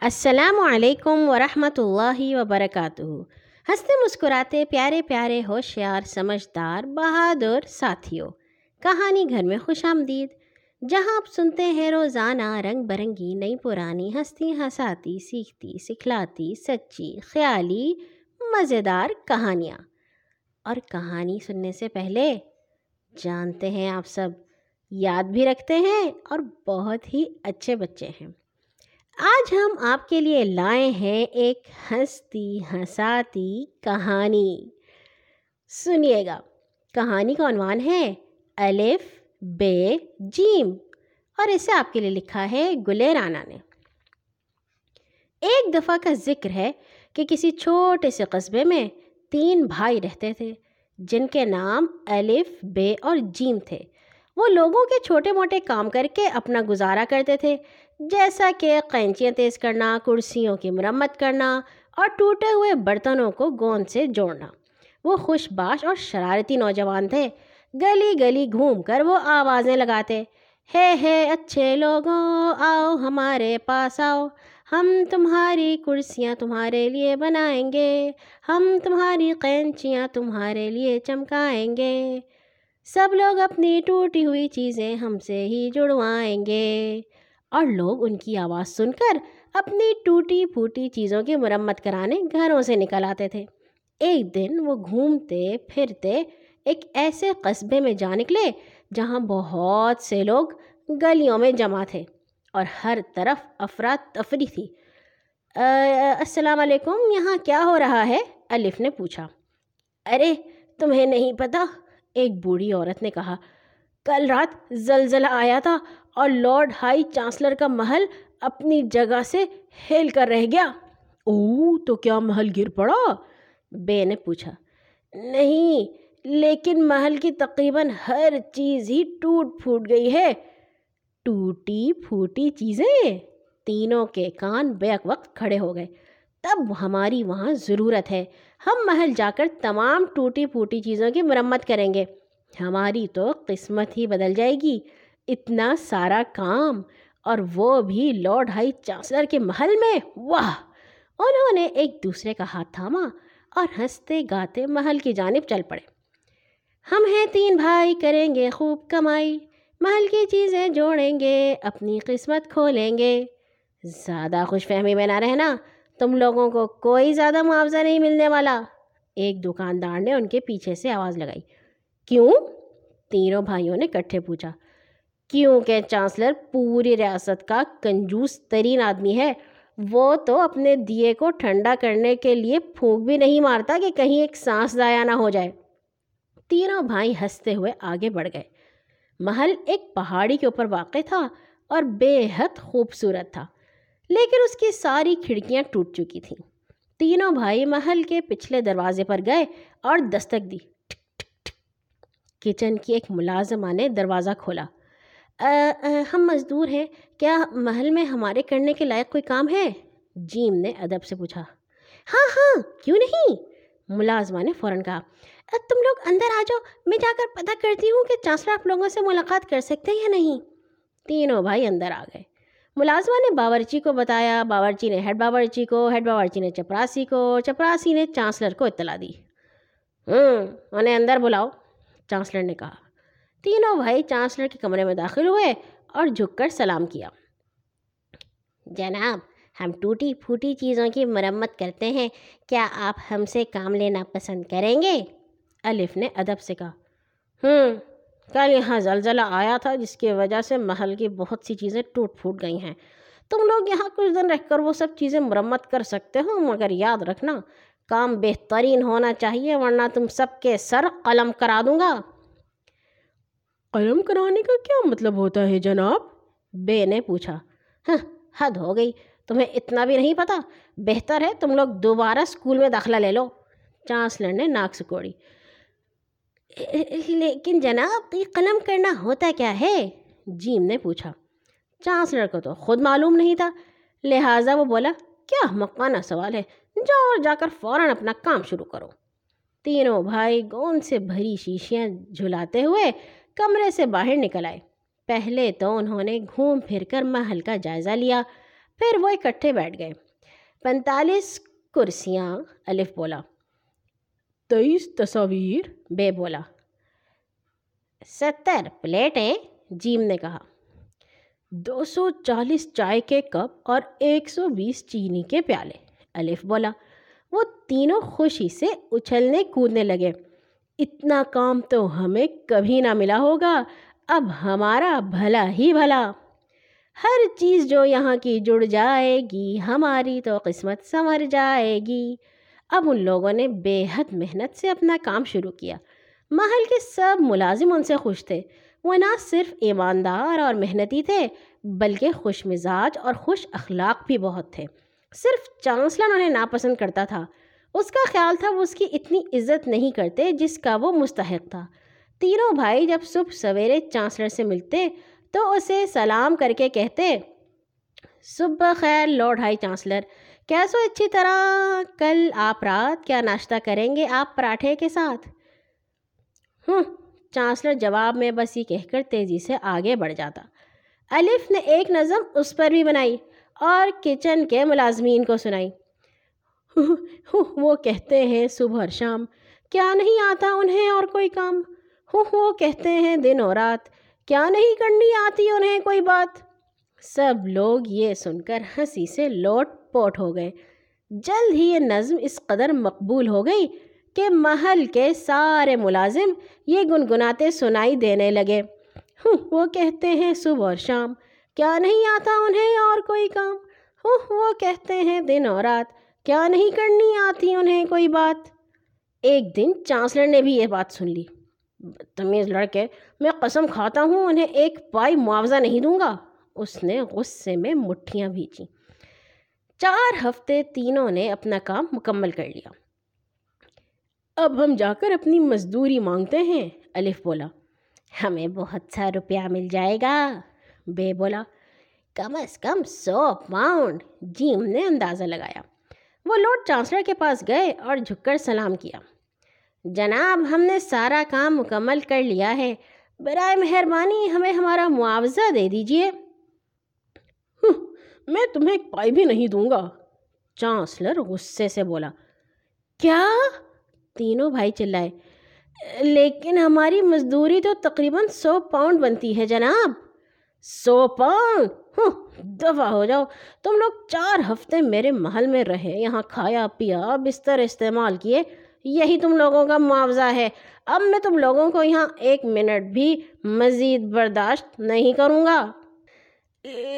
السلام علیکم ورحمۃ اللہ وبرکاتہ۔ ہنستے مسکراتے پیارے پیارے ہوشیار سمجھدار بہادر ساتھیوں، کہانی گھر میں خوش آمدید۔ جہاں آپ سنتے ہیں، روزانہ رنگ برنگی، نئی پرانی ہستی ہساتی سیکھتی، سکھلاتی، سچی، خیالی، مزیدار کہانیاں۔ اور کہانی سننے سے پہلے، جانتے ہیں آپ سب، یاد بھی رکھتے ہیں اور بہت ہی اچھے بچے ہیں۔ آج ہم آپ کے لیے لائے ہیں ایک ہنستی ہنساتی کہانی۔ سنیے گا، کہانی کا عنوان ہے الف بے جیم، اور اسے آپ کے لیے لکھا ہے گلے رانا نے۔ ایک دفعہ کا ذکر ہے کہ کسی چھوٹے سے قصبے میں تین بھائی رہتے تھے، جن کے نام الف بے اور جیم تھے۔ وہ لوگوں کے چھوٹے موٹے کام کر کے اپنا گزارا کرتے تھے، جیسا کہ قینچیاں تیز کرنا، کرسیوں کی مرمت کرنا اور ٹوٹے ہوئے برتنوں کو گوند سے جوڑنا۔ وہ خوش باش اور شرارتی نوجوان تھے۔ گلی گلی گھوم کر وہ آوازیں لگاتے۔ ہے ہے، اچھے لوگوں، آؤ ہمارے پاس آؤ۔ ہم تمہاری کرسیاں تمہارے لیے بنائیں گے۔ ہم تمہاری قینچیاں تمہارے لیے چمکائیں گے۔ سب لوگ اپنی ٹوٹی ہوئی چیزیں ہم سے ہی جڑوائیں گے۔ اور لوگ ان کی آواز سن کر اپنی ٹوٹی پھوٹی چیزوں کی مرمت کرانے گھروں سے نکل آتے تھے۔ ایک دن وہ گھومتے پھرتے ایک ایسے قصبے میں جا نکلے جہاں بہت سے لوگ گلیوں میں جمع تھے اور ہر طرف افراد تفری تھی۔ السلام علیکم، یہاں کیا ہو رہا ہے؟ الف نے پوچھا۔ ارے، تمہیں نہیں پتہ ایک بوڑھی عورت نے کہا، کل رات زلزلہ آیا تھا اور لارڈ ہائی چانسلر کا محل اپنی جگہ سے ہل کر رہ گیا۔ او تو کیا محل گر پڑا؟ بے نے پوچھا۔ نہیں، لیکن محل کی تقریباً ہر چیز ہی ٹوٹ پھوٹ گئی ہے۔ ٹوٹی پھوٹی چیزیں۔ تینوں کے کان بیک وقت کھڑے ہو گئے۔ تب ہماری وہاں ضرورت ہے۔ ہم محل جا کر تمام ٹوٹی پھوٹی چیزوں کی مرمت کریں گے۔ ہماری تو قسمت ہی بدل جائے گی۔ اتنا سارا کام اور وہ بھی لارڈ ہائی چانسلر کے محل میں۔ واہ! انہوں نے ایک دوسرے کا ہاتھ تھاما اور ہنستے گاتے محل کی جانب چل پڑے۔ ہم ہیں تین بھائی، کریں گے خوب کمائی۔ محل کی چیزیں جوڑیں گے، اپنی قسمت کھولیں گے۔ زیادہ خوش فہمی میں نہ رہنا۔ تم لوگوں کو کوئی زیادہ معاوضہ نہیں ملنے والا۔ ایک دکاندار نے ان کے پیچھے سے آواز لگائی۔ کیوں؟ تینوں بھائیوں نے کٹھے پوچھا۔ کیونکہ چانسلر پوری ریاست کا کنجوس ترین آدمی ہے۔ وہ تو اپنے دیے کو ٹھنڈا کرنے کے لیے پھونک بھی نہیں مارتا کہ کہیں ایک سانس ضائع نہ ہو جائے۔ تینوں بھائی ہنستے ہوئے آگے بڑھ گئے۔ محل ایک پہاڑی کے اوپر واقع تھا اور بے حد خوبصورت تھا۔ لیکن اس کی ساری کھڑکیاں ٹوٹ چکی تھیں۔ تینوں بھائی محل کے پچھلے دروازے پر گئے اور دستک دی۔ کچن کی ایک ملازمہ نے دروازہ کھولا۔ ہم مزدور ہیں۔ کیا محل میں ہمارے کرنے کے لائق کوئی کام ہے؟ جیم نے ادب سے پوچھا۔ ہاں ہاں کیوں نہیں؟ ملازمہ نے فوراً کہا۔ تم لوگ اندر آ جاؤ۔ میں جا کر پتہ کرتی ہوں کہ چانسلر آپ لوگوں سے ملاقات کر سکتے ہیں یا نہیں۔ تینوں بھائی اندر آ گئے۔ ملازمہ نے باورچی کو بتایا، باورچی نے ہیڈ باورچی کو، ہیڈ باورچی نے چپراسی کو، چپراسی نے چانسلر کو اطلاع دی۔ ہوں انہیں اندر بلاؤ، چانسلر نے کہا۔ تینوں بھائی چانسلر کے کمرے میں داخل ہوئے اور جھک کر سلام کیا۔ جناب، ہم ٹوٹی پھوٹی چیزوں کی مرمت کرتے ہیں۔ کیا آپ ہم سے کام لینا پسند کریں گے؟ الف نے ادب سے کہا۔ ہوں کل یہاں زلزلہ آیا تھا جس کی وجہ سے محل کی بہت سی چیزیں ٹوٹ پھوٹ گئی ہیں۔ تم لوگ یہاں کچھ دن رہ کر وہ سب چیزیں مرمت کر سکتے ہو مگر یاد رکھنا کام بہترین ہونا چاہیے ورنہ تم سب کے سر قلم کرا دوں گا۔ قلم کرانے کا کیا مطلب ہوتا ہے جناب؟ بے نے پوچھا۔ ہاں حد ہو گئی۔ تمہیں اتنا بھی نہیں پتہ بہتر ہے تم لوگ دوبارہ اسکول میں داخلہ لے لو۔ چانسلر نے ناک سکوڑی۔ لیکن جناب، یہ قلم کرنا ہوتا کیا ہے؟ جیم نے پوچھا۔ چانسلر کو تو خود معلوم نہیں تھا۔ لہٰذا وہ بولا، کیا مکانہ سوال ہے؟ جاؤ اور جا کر فوراً اپنا کام شروع کرو۔ تینوں بھائی گون سے بھری شیشیاں جھلاتے ہوئے کمرے سے باہر نکل آئے۔ پہلے تو انہوں نے گھوم پھر کر محل کا جائزہ لیا، پھر وہ اکٹھے بیٹھ گئے۔ پینتالیس کرسیاں، الف بولا۔ تیئیس تصاویر؟ بے بولا۔ ستر پلیٹیں، جیم نے کہا۔ دو سو چالیس چائے کے کپ اور ایک سو بیس چینی کے پیالے۔ الف بولا۔ وہ تینوں خوشی سے اچھلنے کودنے لگے۔ اتنا کام تو ہمیں کبھی نہ ملا ہوگا۔ اب ہمارا بھلا ہی بھلا۔ ہر چیز جو یہاں کی جڑ جائے گی، ہماری تو قسمت سنور جائے گی۔ اب ان لوگوں نے بے حد محنت سے اپنا کام شروع کیا۔ محل کے سب ملازم ان سے خوش تھے۔ وہ نہ صرف ایماندار اور محنتی تھے، بلکہ خوش مزاج اور خوش اخلاق بھی بہت تھے۔ صرف چانسلر انہیں ناپسند کرتا تھا۔ اس کا خیال تھا وہ اس کی اتنی عزت نہیں کرتے جس کا وہ مستحق تھا۔ تینوں بھائی جب صبح سویرے چانسلر سے ملتے تو اسے سلام کر کے کہتے، صبح خیر لارڈ ہائی چانسلر۔ کیسو اچھی طرح کل آپ رات کیا ناشتہ کریں گے آپ پراٹھے کے ساتھ؟ ہوں، چانسلر جواب میں بس یہ کہہ کر تیزی سے آگے بڑھ جاتا۔ الف نے ایک نظم اس پر بھی بنائی اور کچن کے ملازمین کو سنائی۔ وہ کہتے ہیں صبح اور شام۔ کیا نہیں آتا انہیں اور کوئی کام؟ وہ کہتے ہیں دن اور رات۔ کیا نہیں کرنی آتی انہیں کوئی بات؟ سب لوگ یہ سن کر ہنسی سے لوٹ پوٹ ہو گئے۔ جلد ہی یہ نظم اس قدر مقبول ہو گئی کہ محل کے سارے ملازم یہ گنگناتے سنائی دینے لگے۔ وہ کہتے ہیں صبح اور شام، کیا نہیں آتا انہیں اور کوئی کام؟ وہ کہتے ہیں دن اور رات، کیا نہیں کرنی آتی انہیں کوئی بات؟ ایک دن چانسلر نے بھی یہ بات سن لی۔ تمیز لڑکے، میں قسم کھاتا ہوں، انہیں ایک پائی معاوضہ نہیں دوں گا۔ اس نے غصے میں مٹھیاں بھیجیں۔ چار ہفتے تینوں نے اپنا کام مکمل کر لیا۔ اب ہم جا کر اپنی مزدوری مانگتے ہیں، الف بولا۔ ہمیں بہت سا روپیہ مل جائے گا۔ بے بولا۔ کم از کم سو پاؤنڈ۔ جیم نے اندازہ لگایا۔ وہ لوڈ چانسلر کے پاس گئے اور جھک کر سلام کیا۔ جناب، ہم نے سارا کام مکمل کر لیا ہے۔ برائے مہربانی ہمیں ہمارا معاوضہ دے دیجیے میں تمہیں ایک پائی بھی نہیں دوں گا۔ چانسلر غصے سے بولا، کیا؟ تینوں بھائی چلائے، لیکن ہماری مزدوری تو تقریباً سو پاؤنڈ بنتی ہے جناب۔ سو پاؤنڈ! دفاع ہو جاؤ۔ تم لوگ چار ہفتے میرے محل میں رہے، یہاں کھایا پیا، بستر استعمال کیے، یہی تم لوگوں کا معاوضہ ہے۔ اب میں تم لوگوں کو یہاں ایک منٹ بھی مزید برداشت نہیں کروں گا۔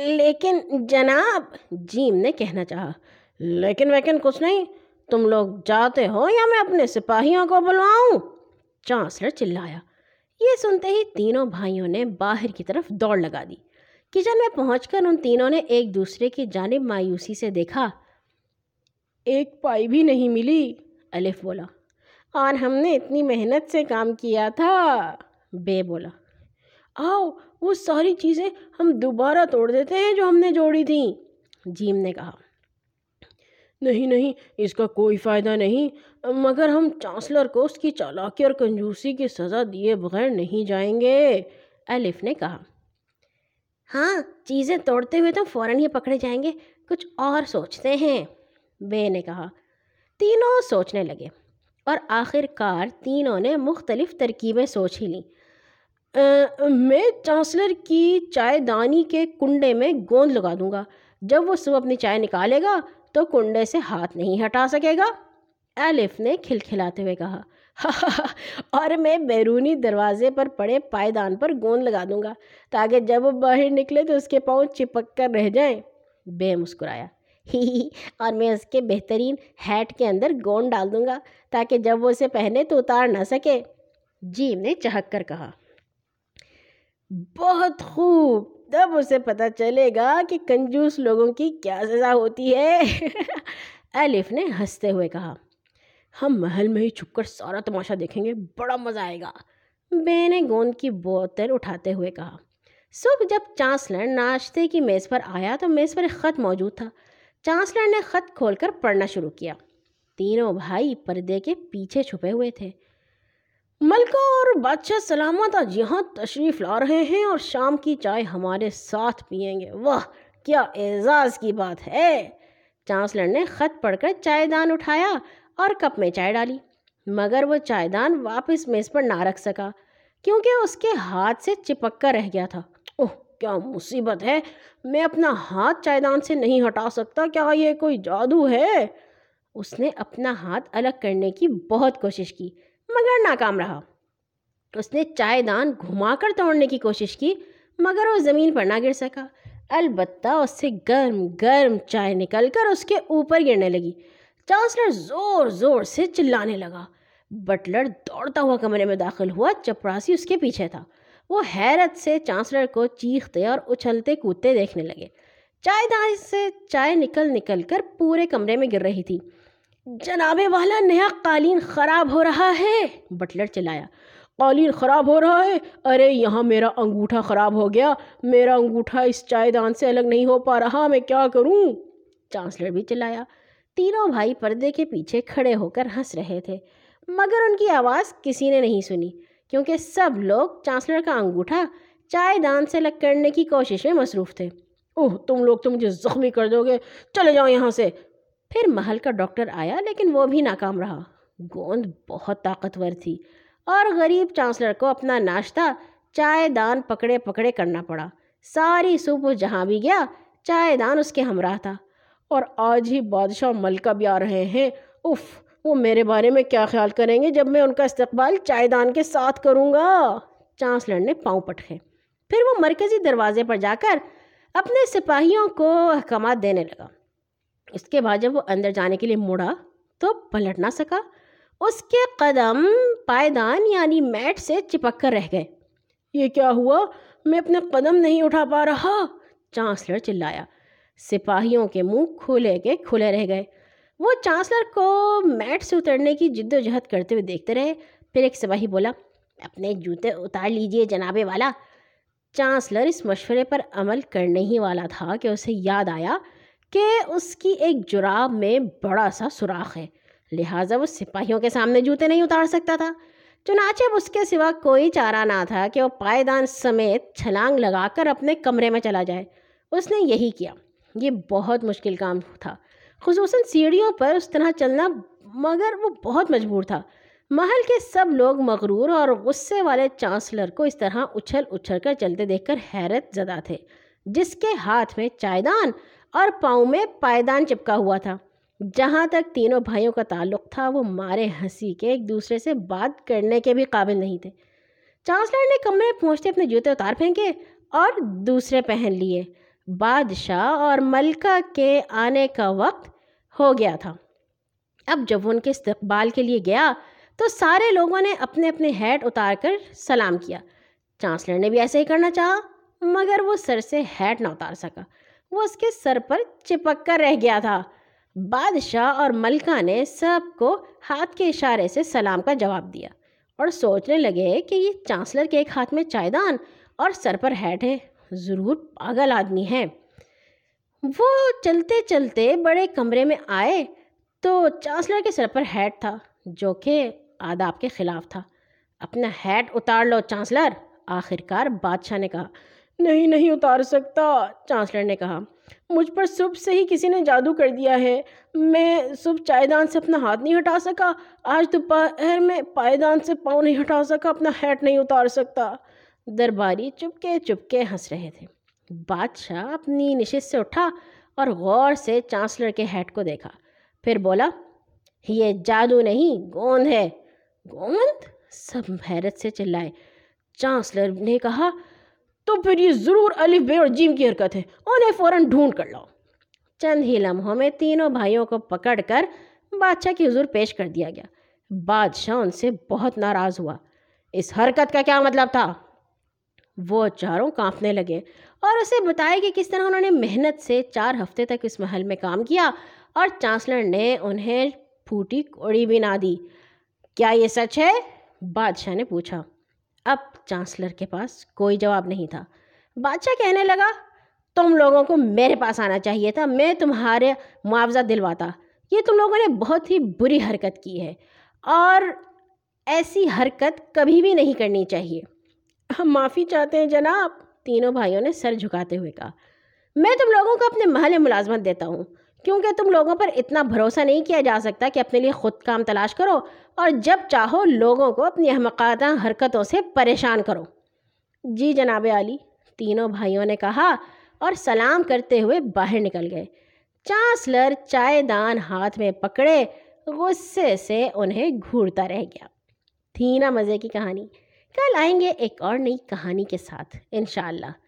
لیکن جناب جیم نے کہنا چاہا لیکن ویکن کچھ نہیں تم لوگ جاتے ہو یا میں اپنے سپاہیوں کو بلواؤں؟ چانسلر چلایا۔ یہ سنتے ہی تینوں بھائیوں نے باہر کی طرف دوڑ لگا دی۔ کچن میں پہنچ کر ان تینوں نے ایک دوسرے کی جانب مایوسی سے دیکھا۔ ایک پائی بھی نہیں ملی۔ الف بولا۔ اور ہم نے اتنی محنت سے کام کیا تھا۔ بے بولا۔ آؤ، وہ ساری چیزیں ہم دوبارہ توڑ دیتے ہیں جو ہم نے جوڑی تھیں۔ جیم نے کہا۔ نہیں نہیں، اس کا کوئی فائدہ نہیں۔ مگر ہم چانسلر کو اس کی چالاکی اور کنجوسی کی سزا دیے بغیر نہیں جائیں گے۔ الف نے کہا۔ ہاں چیزیں توڑتے ہوئے تو فوراً ہی پکڑے جائیں گے۔ کچھ اور سوچتے ہیں۔ بے نے کہا۔ تینوں سوچنے لگے۔ اور آخر کار تینوں نے مختلف ترکیبیں سوچ ہی لیں۔ میں چانسلر کی چائے دانی کے کنڈے میں گوند لگا دوں گا۔ جب وہ صبح اپنی چائے نکالے گا تو کنڈے سے ہاتھ نہیں ہٹا سکے گا۔ ایلف نے کھلکھلاتے ہوئے کہا اور میں بیرونی دروازے پر پڑے پائیدان پر گوند لگا دوں گا تاکہ جب وہ باہر نکلے تو اس کے پاؤں چپک کر رہ جائیں بے مسکرایا۔ اور میں اس کے بہترین ہیٹ کے اندر گوند ڈال دوں گا تاکہ جب وہ اسے پہنے تو اتار نہ سکے۔ جیم نے چہک کر کہا۔ بہت خوب۔ تب اسے پتہ چلے گا کہ کنجوس لوگوں کی کیا سزا ہوتی ہے۔ الف نے ہنستے ہوئے کہا، ہم محل میں ہی چھپ کر سارا تماشا دیکھیں گے، بڑا مزہ آئے گا۔ بے نے گوند کی بوتل اٹھاتے ہوئے کہا، صبح جب چانسلر ناشتے کی میز پر آیا تو میز پر ایک خط موجود تھا۔ چانسلر نے خط کھول کر پڑھنا شروع کیا۔ تینوں بھائی پردے کے پیچھے چھپے ہوئے تھے۔ ملکہ اور بادشاہ سلامت آج یہاں تشریف لا رہے ہیں اور شام کی چائے ہمارے ساتھ پئیں گے۔ واہ، کیا اعزاز کی بات ہے۔ چانسلر نے خط پڑھ کر چائے دان اٹھایا اور کپ میں چائے ڈالی، مگر وہ چائے دان واپس میز پر نہ رکھ سکا، کیونکہ اس کے ہاتھ سے چپک کر رہ گیا تھا۔ اوہ، کیا مصیبت ہے۔ میں اپنا ہاتھ چائے دان سے نہیں ہٹا سکتا، کیا یہ کوئی جادو ہے؟ اس نے اپنا ہاتھ الگ کرنے کی بہت کوشش کی۔ مگر ناکام رہا۔ اس نے چائے دان گھما کر توڑنے کی کوشش کی، مگر وہ زمین پر نہ گر سکا۔ البتہ اس سے گرم گرم چائے نکل کر اس کے اوپر گرنے لگی۔ چانسلر زور زور سے چلانے لگا۔ بٹلر دوڑتا ہوا کمرے میں داخل ہوا، چپراسی اس کے پیچھے تھا۔ وہ حیرت سے چانسلر کو چیختے اور اچھلتے کودتے دیکھنے لگے۔ چائے دان سے چائے نکل نکل کر پورے کمرے میں گر رہی تھی۔ جناب والا، نیا قالین خراب ہو رہا ہے۔ بٹلر چلایا۔ قالین خراب ہو رہا ہے۔ ارے، یہاں میرا انگوٹھا خراب ہو گیا۔ میرا انگوٹھا اس چائے دان سے الگ نہیں ہو پا رہا، میں کیا کروں؟ چانسلر بھی چلایا۔ تینوں بھائی پردے کے پیچھے کھڑے ہو کر ہنس رہے تھے۔ مگر ان کی آواز کسی نے نہیں سنی، کیونکہ سب لوگ چانسلر کا انگوٹھا چائے دان سے الگ کرنے کی کوشش میں مصروف تھے۔ اوہ، تم لوگ تو مجھے زخمی کر دو گے۔ چلے جاؤ یہاں سے۔ پھر محل کا ڈاکٹر آیا، لیکن وہ بھی ناکام رہا۔ گوند بہت طاقتور تھی اور غریب چانسلر کو اپنا ناشتہ چائے دان پکڑے پکڑے کرنا پڑا۔ ساری صبح جہاں بھی گیا، چائے دان اس کے ہمراہ تھا۔ اور آج ہی بادشاہ ملکہ بھی آ رہے ہیں۔ اف وہ میرے بارے میں کیا خیال کریں گے جب میں ان کا استقبال چائے دان کے ساتھ کروں گا؟ چانسلر نے پاؤں پٹکے۔ پھر وہ مرکزی دروازے پر جا کر اپنے سپاہیوں کو احکامات دینے لگا۔ اس کے بعد جب وہ اندر جانے کے لیے مڑا تو پلٹ نہ سکا۔ اس کے قدم پائیدان یعنی میٹ سے چپک کر رہ گئے۔ یہ کیا ہوا؟ میں اپنے قدم نہیں اٹھا پا رہا۔ چانسلر چلایا۔ سپاہیوں کے منہ کھلے کے کھلے رہ گئے۔ وہ چانسلر کو میٹ سے اترنے کی جد و جہد کرتے ہوئے دیکھتے رہے۔ پھر ایک سپاہی بولا، اپنے جوتے اتار لیجیے جناب والا۔ چانسلر اس مشورے پر عمل کرنے ہی والا تھا کہ اسے یاد آیا۔ کہ اس کی ایک جراب میں بڑا سا سوراخ ہے، لہٰذا وہ سپاہیوں کے سامنے جوتے نہیں اتار سکتا تھا۔ چنانچہ اس کے سوا کوئی چارہ نہ تھا کہ وہ پائیدان سمیت چھلانگ لگا کر اپنے کمرے میں چلا جائے۔ اس نے یہی کیا۔ یہ بہت مشکل کام تھا۔ خصوصاً سیڑھیوں پر اس طرح چلنا مگر وہ بہت مجبور تھا۔ محل کے سب لوگ مغرور اور غصے والے چانسلر کو اس طرح اچھل اچھل کر چلتے دیکھ کر حیرت زدہ تھے، جس کے ہاتھ میں چائے دان اور پاؤں میں پائیدان چپکا ہوا تھا۔ جہاں تک تینوں بھائیوں کا تعلق تھا، وہ مارے ہنسی کے ایک دوسرے سے بات کرنے کے بھی قابل نہیں تھے۔ چانسلر نے کمرے پہنچتے اپنے جوتے اتار پھینکے اور دوسرے پہن لیے۔ بادشاہ اور ملکہ کے آنے کا وقت ہو گیا تھا۔ اب جب ان کے استقبال کے لیے گیا، تو سارے لوگوں نے اپنے اپنے ہیٹ اتار کر سلام کیا۔ چانسلر نے بھی ایسے ہی کرنا چاہا، مگر وہ سر سے ہیٹ نہ اتار سکا۔ وہ اس کے سر پر چپک کر رہ گیا تھا۔ بادشاہ اور ملکہ نے سب کو ہاتھ کے اشارے سے سلام کا جواب دیا اور سوچنے لگے کہ یہ چانسلر کے ایک ہاتھ میں چائے دان اور سر پر ہیٹ ہے۔ ضرور پاگل آدمی ہے وہ چلتے چلتے بڑے کمرے میں آئے تو چانسلر کے سر پر ہیٹ تھا جو کہ آداب کے خلاف تھا۔ اپنا ہیٹ اتار لو چانسلر آخر کار بادشاہ نے کہا۔ نہیں نہیں اتار سکتا، چانسلر نے کہا۔ مجھ پر صبح سے ہی کسی نے جادو کر دیا ہے۔ میں صبح چائے دان سے اپنا ہاتھ نہیں ہٹا سکا۔ آج دوپہر میں پائے دان سے پاؤں نہیں ہٹا سکا، اپنا ہیٹ نہیں اتار سکتا۔ درباری چپکے چپکے ہنس رہے تھے۔ بادشاہ اپنی نشست سے اٹھا اور غور سے چانسلر کے ہیٹ کو دیکھا۔ پھر بولا، یہ جادو نہیں، گوند ہے۔ گوند؟ سب حیرت سے چلائے۔ چانسلر نے کہا تو پھر یہ ضرور الف بے اور جیم کی حرکت ہے۔ انہیں فوراً ڈھونڈ کر لاؤ۔ چند ہی لمحوں میں تینوں بھائیوں کو پکڑ کر بادشاہ کی حضور پیش کر دیا گیا۔ بادشاہ ان سے بہت ناراض ہوا۔ اس حرکت کا کیا مطلب تھا؟ وہ چاروں کانپنے لگے اور اسے بتایا کہ کس طرح انہوں نے محنت سے چار ہفتے تک اس محل میں کام کیا اور چانسلر نے انہیں پھوٹی کوڑی بھی نہ دی۔ کیا یہ سچ ہے؟ بادشاہ نے پوچھا۔ اب چانسلر کے پاس کوئی جواب نہیں تھا۔ بادشاہ کہنے لگا، تم لوگوں کو میرے پاس آنا چاہیے تھا، میں تمہارے معاوضہ دلواتا۔ یہ تم لوگوں نے بہت ہی بری حرکت کی ہے، اور ایسی حرکت کبھی بھی نہیں کرنی چاہیے۔ ہم معافی چاہتے ہیں جناب، تینوں بھائیوں نے سر جھکاتے ہوئے کہا۔ میں تم لوگوں کو اپنے محل ملازمت دیتا ہوں۔ کیونکہ تم لوگوں پر اتنا بھروسہ نہیں کیا جا سکتا کہ اپنے لیے خود کام تلاش کرو اور جب چاہو لوگوں کو اپنی احمقادہ حرکتوں سے پریشان کرو۔ جی جناب علی تینوں بھائیوں نے کہا اور سلام کرتے ہوئے باہر نکل گئے۔ چانسلر چائے دان ہاتھ میں پکڑے، غصے سے انہیں گھورتا رہ گیا۔ تھی نا مزے کی کہانی۔ کل آئیں گے ایک اور نئی کہانی کے ساتھ، انشاءاللہ۔